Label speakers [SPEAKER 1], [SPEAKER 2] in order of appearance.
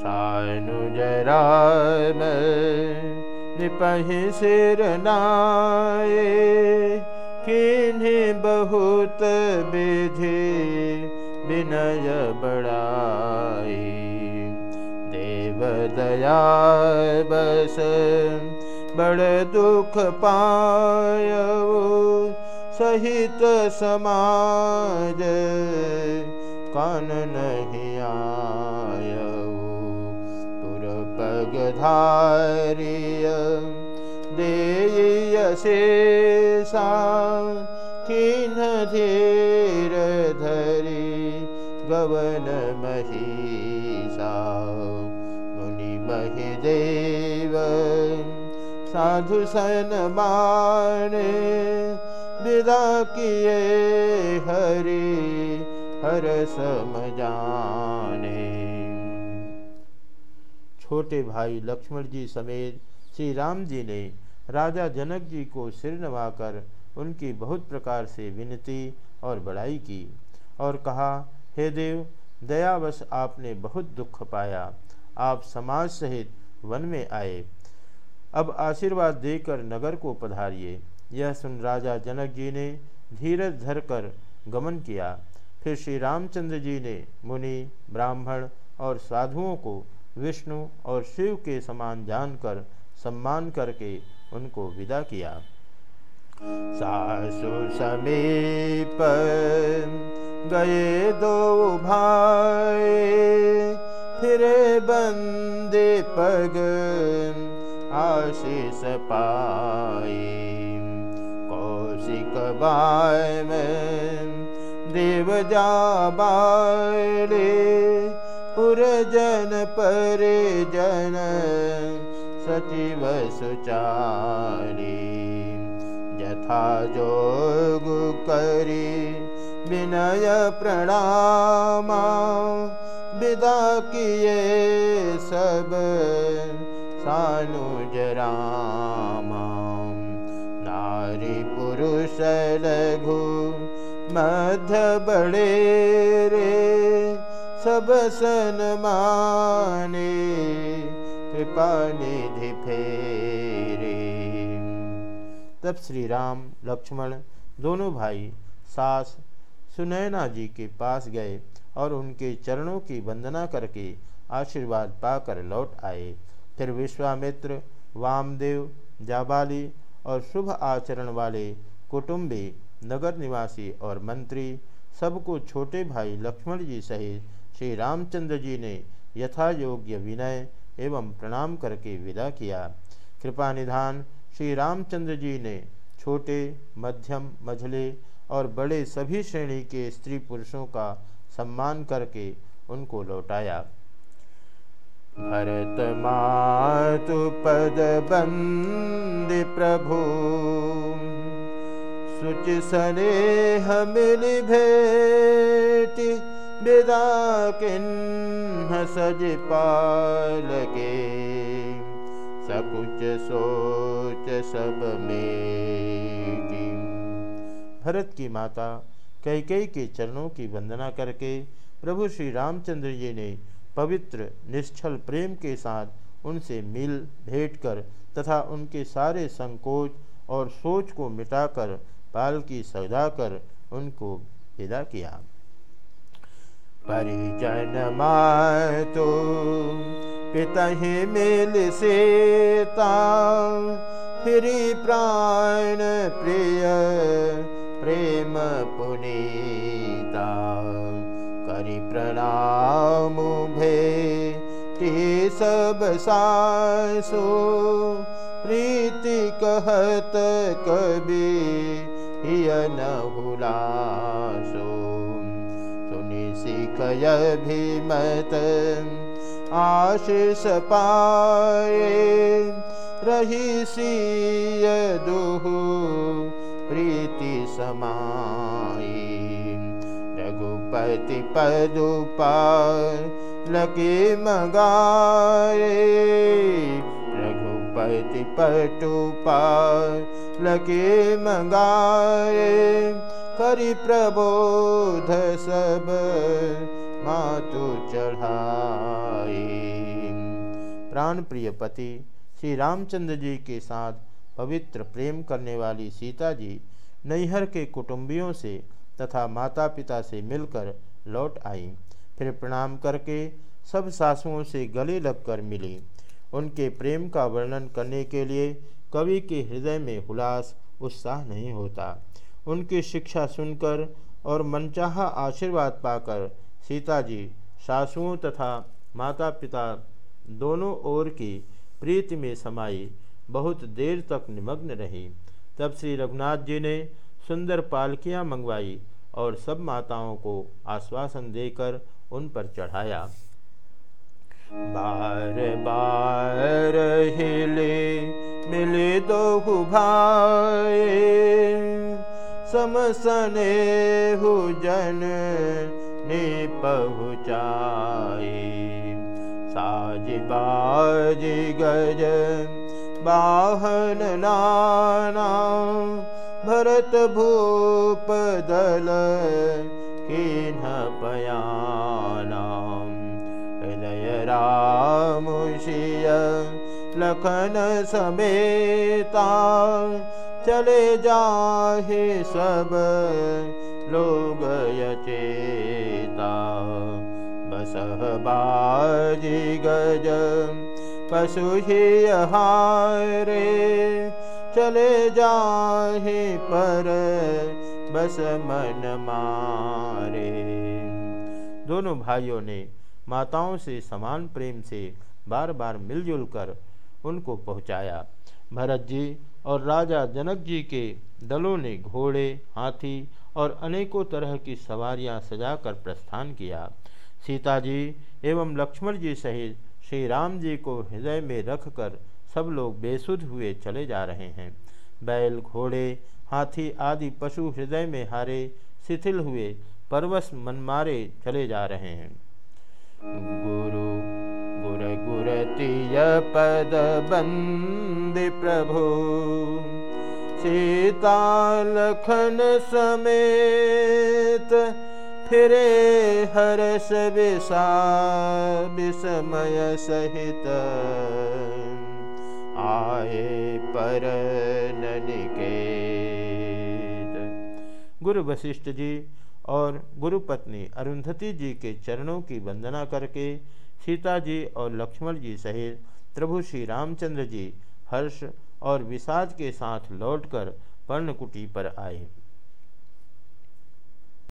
[SPEAKER 1] सानुजराम निपहि सिर नाये, किन्हीं बहुत विधि विनय बड़ाई देव दया बस, बड़ दुख पाय सहित समाज कान नहीं आय ग देयशेषा किन् शेसा किर धरि गवन महिषा साधु सन विदा कि हरि हर समजान छोटे भाई लक्ष्मण जी समेत श्री राम जी ने राजा जनक जी को सिर नवाकर उनकी बहुत प्रकार से विनती और बड़ाई की और कहा, हे देव, दयावश आपने बहुत दुख पाया। आप समाज सहित वन में आए। अब आशीर्वाद देकर नगर को पधारिए। यह सुन राजा जनक जी ने धीरज धरकर गमन किया। फिर श्री रामचंद्र जी ने मुनि, ब्राह्मण और साधुओं को विष्णु और शिव के समान जानकर, सम्मान करके उनको विदा किया। सासु समीप गए दो भाई, फिर बंदे पग आशीष पाए। कौशिक बाय में देव जा बाले पुरजन परिजन सचिव सुचारी। यथा जोग करी विनय प्रणाम। विदा किए सब सानुजराम नारी पुरुष लघु मध्य बड़े रे सब सन माने, कृपा निधि फेरे। तब श्री राम, लक्ष्मण दोनों भाई सास सुनैना जी के पास गए और उनके चरणों की वंदना करके आशीर्वाद पाकर लौट आए। फिर विश्वामित्र, वामदेव, जाबाली और शुभ आचरण वाले कुटुंबी, नगर निवासी और मंत्री सबको छोटे भाई लक्ष्मण जी सहित श्री रामचंद्र जी ने यथा योग्य विनय एवं प्रणाम करके विदा किया। कृपा निधान श्री रामचंद्र जी ने छोटे, मध्यम, मझले और बड़े सभी श्रेणी के स्त्री पुरुषों का सम्मान करके उनको लौटाया। भरत मातु पद बंद प्रभु। सुच सने मिल भेटी विदा किन्ह सज पाल के सकुच सोच सब में भरत की माता कैकई के चरणों की वंदना करके प्रभु श्री रामचंद्र जी ने पवित्र, निश्चल प्रेम के साथ उनसे मिल भेंट कर तथा उनके सारे संकोच और सोच को मिटाकर पाल की सजा कर उनको विदा किया। परिजन तो पिता ही मिल सीता, फिर प्राण प्रिय, प्रेम पुनीता। करी प्रणाम भे सब सासो, प्रीति कहत कभी न हुलासो सुनि सिख भीमत आशीष पाए रही सीय दुहु प्रीति समाई रघुपति पदुपा लगे मगाए रघुपति पटुपा लगे मंगाए। करी प्रबोध सब मातु चढ़ाए। प्राण प्रिय पति, श्री रामचंद्र जी के साथ पवित्र प्रेम करने वाली सीता जी नैहर के कुटुंबियों से तथा माता पिता से मिलकर लौट आई। फिर प्रणाम करके सब सासुओं से गले लगकर मिली। उनके प्रेम का वर्णन करने के लिए कवि के हृदय में हुलास, उत्साह नहीं होता। उनकी शिक्षा सुनकर और मनचाहा आशीर्वाद पाकर सीता जी सासुओं तथा माता पिता दोनों ओर की प्रीति में समाई, बहुत देर तक निमग्न रही। तब श्री रघुनाथ जी ने सुंदर पालकियाँ मंगवाई और सब माताओं को आश्वासन देकर उन पर चढ़ाया। बार बार हिले मिले दो भाई समसने हु जन ने पहुँचाए। साज बाज गज बाहन नाना भरत भूप दल किन पयाना हृदय राम शिय लखन समेता, चले जाहे सब लोग यचेता बसह बाजी गज, पशु ही हारे चले जाहे पर बस मन मारे। दोनों भाइयों ने माताओं से समान प्रेम से बार बार मिलजुल कर उनको पहुँचाया। भरत जी और राजा जनक जी के दलों ने घोड़े, हाथी और अनेकों तरह की सवारियाँ सजाकर प्रस्थान किया। सीता जी एवं लक्ष्मण जी सहित श्री राम जी को हृदय में रखकर सब लोग बेसुध हुए चले जा रहे हैं। बैल, घोड़े, हाथी आदि पशु हृदय में हारे, शिथिल हुए, परवश मनमारे चले जा रहे हैं। गुरु गुर गुरतीय पद बंद प्रभु। सीता लखन समेत फिरे हर्ष विषा विस्मय सहित। आए पर निकेत। गुरु वशिष्ठ जी और गुरुपत्नी अरुंधति जी के चरणों की वंदना करके सीता जी और लक्ष्मण जी सहित प्रभु श्री रामचंद्र जी हर्ष और विषाद के साथ लौटकर पर्णकुटी पर आए।